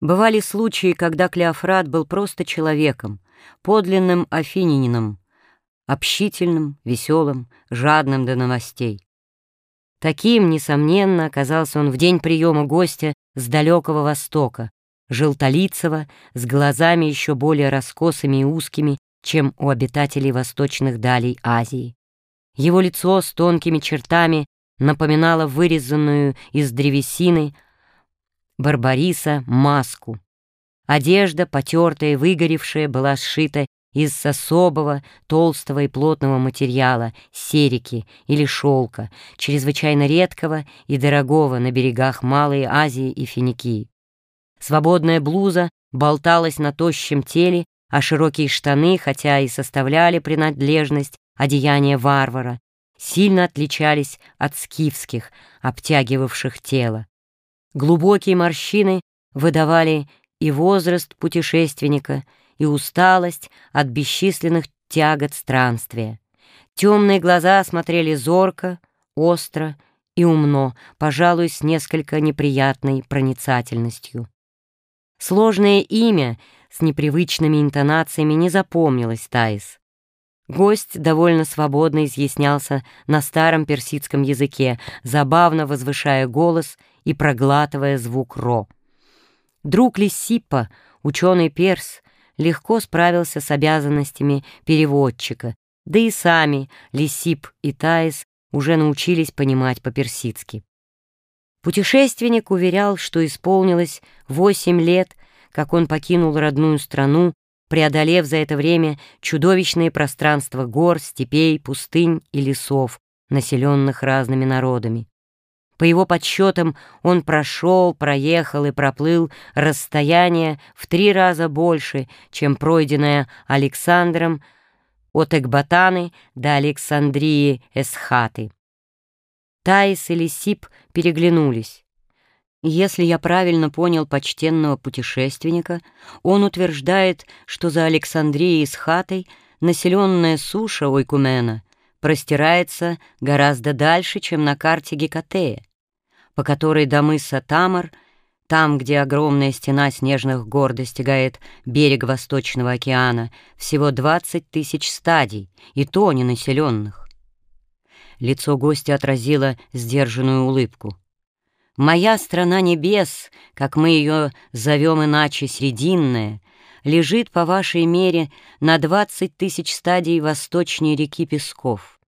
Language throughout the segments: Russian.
Бывали случаи, когда Клеофрат был просто человеком, подлинным афинянином, общительным, веселым, жадным до новостей. Таким, несомненно, оказался он в день приема гостя с далекого востока, желтолицего, с глазами еще более раскосыми и узкими, чем у обитателей восточных далей Азии. Его лицо с тонкими чертами напоминало вырезанную из древесины Барбариса маску. Одежда, потертая и выгоревшая, была сшита из особого, толстого и плотного материала, серики или шелка, чрезвычайно редкого и дорогого на берегах Малой Азии и Финикии. Свободная блуза болталась на тощем теле, а широкие штаны, хотя и составляли принадлежность одеяния варвара, сильно отличались от скифских, обтягивавших тело. Глубокие морщины выдавали и возраст путешественника, и усталость от бесчисленных тягот странствия. Темные глаза смотрели зорко, остро и умно, пожалуй, с несколько неприятной проницательностью. Сложное имя с непривычными интонациями не запомнилось Таис. Гость довольно свободно изъяснялся на старом персидском языке, забавно возвышая голос проглатывая звук «ро». Друг Лисиппа, ученый перс, легко справился с обязанностями переводчика, да и сами Лисип и Таис уже научились понимать по-персидски. Путешественник уверял, что исполнилось восемь лет, как он покинул родную страну преодолев за это время чудовищные пространства гор, степей, пустынь и лесов, населенных разными народами. По его подсчетам, он прошел, проехал и проплыл расстояние в три раза больше, чем пройденное Александром от Экбатаны до Александрии Эсхаты. Таис и Лисип переглянулись. Если я правильно понял почтенного путешественника, он утверждает, что за Александрией с хатой населенная суша Ойкумена простирается гораздо дальше, чем на карте Гекатея, по которой до мыса Тамар, там, где огромная стена снежных гор достигает берег Восточного океана, всего 20 тысяч стадий, и то ненаселенных. Лицо гостя отразило сдержанную улыбку. Моя страна небес, как мы ее зовем иначе, срединная, лежит по вашей мере на двадцать тысяч стадий восточнее реки Песков.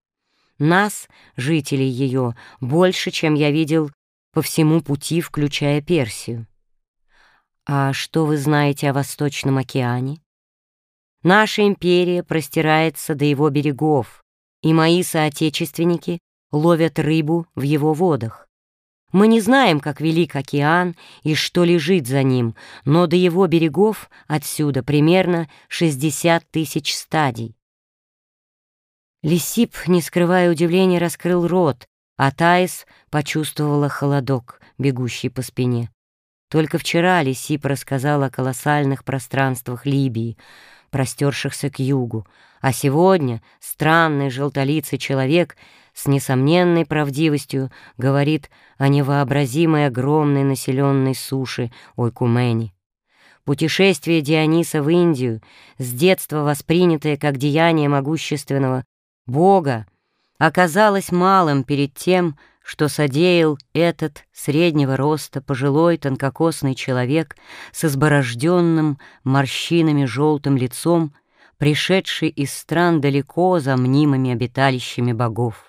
Нас, жителей ее, больше, чем я видел по всему пути, включая Персию. А что вы знаете о Восточном океане? Наша империя простирается до его берегов, и мои соотечественники ловят рыбу в его водах. Мы не знаем, как велик океан и что лежит за ним, но до его берегов отсюда примерно 60 тысяч стадий. Лисип, не скрывая удивления, раскрыл рот, а Таис почувствовала холодок, бегущий по спине. Только вчера Лисип рассказал о колоссальных пространствах Либии, простершихся к югу, а сегодня странный желтолицый человек — с несомненной правдивостью говорит о невообразимой огромной населенной суше Ойкумени. Путешествие Диониса в Индию, с детства воспринятое как деяние могущественного Бога, оказалось малым перед тем, что содеял этот среднего роста пожилой тонкокосный человек с изборожденным морщинами желтым лицом, пришедший из стран далеко за мнимыми обиталищами богов.